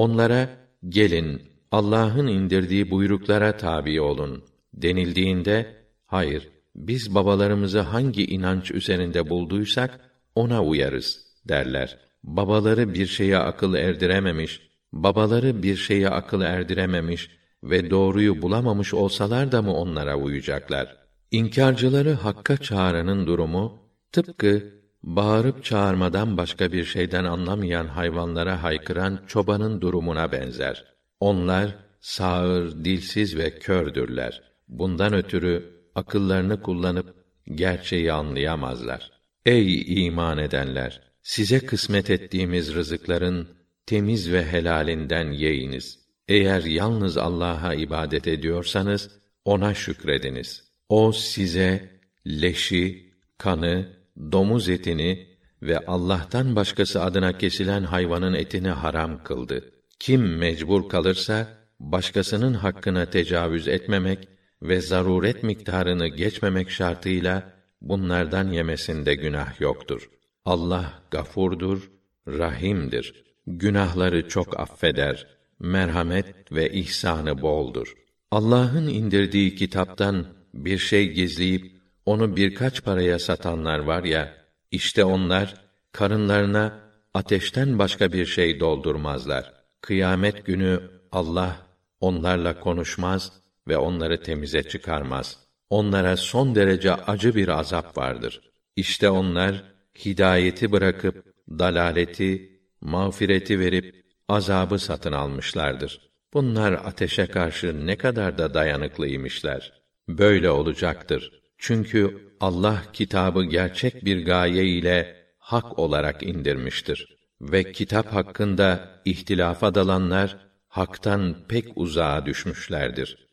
Onlara gelin Allah'ın indirdiği buyruklara tabi olun denildiğinde hayır biz babalarımızı hangi inanç üzerinde bulduysak ona uyarız derler. Babaları bir şeye akıl erdirememiş, babaları bir şeye akıl erdirememiş ve doğruyu bulamamış olsalar da mı onlara uyacaklar? İnkarcıları hakka çağıranın durumu tıpkı bağırıp çağırmadan başka bir şeyden anlamayan hayvanlara haykıran çobanın durumuna benzer. Onlar sağır, dilsiz ve kördürler. Bundan ötürü akıllarını kullanıp gerçeği anlayamazlar. Ey iman edenler! Size kısmet ettiğimiz rızıkların temiz ve helalinden yeyiniz. Eğer yalnız Allah'a ibadet ediyorsanız ona şükrediniz. O size leşi, kanı, domuz etini ve Allah'tan başkası adına kesilen hayvanın etini haram kıldı. Kim mecbur kalırsa başkasının hakkına tecavüz etmemek ve zaruret miktarını geçmemek şartıyla bunlardan yemesinde günah yoktur. Allah gafurdur, rahimdir. Günahları çok affeder. Merhamet ve ihsanı boldur. Allah'ın indirdiği kitaptan bir şey gizleyip onu birkaç paraya satanlar var ya, işte onlar karınlarına ateşten başka bir şey doldurmazlar. Kıyamet günü Allah onlarla konuşmaz ve onları temize çıkarmaz. Onlara son derece acı bir azap vardır. İşte onlar hidayeti bırakıp dalaleti, mağfireti verip azabı satın almışlardır. Bunlar ateşe karşı ne kadar da dayanıklıymışlar. Böyle olacaktır. Çünkü Allah kitabı gerçek bir gaye ile hak olarak indirmiştir ve kitap hakkında ihtilafa dalanlar haktan pek uzağa düşmüşlerdir.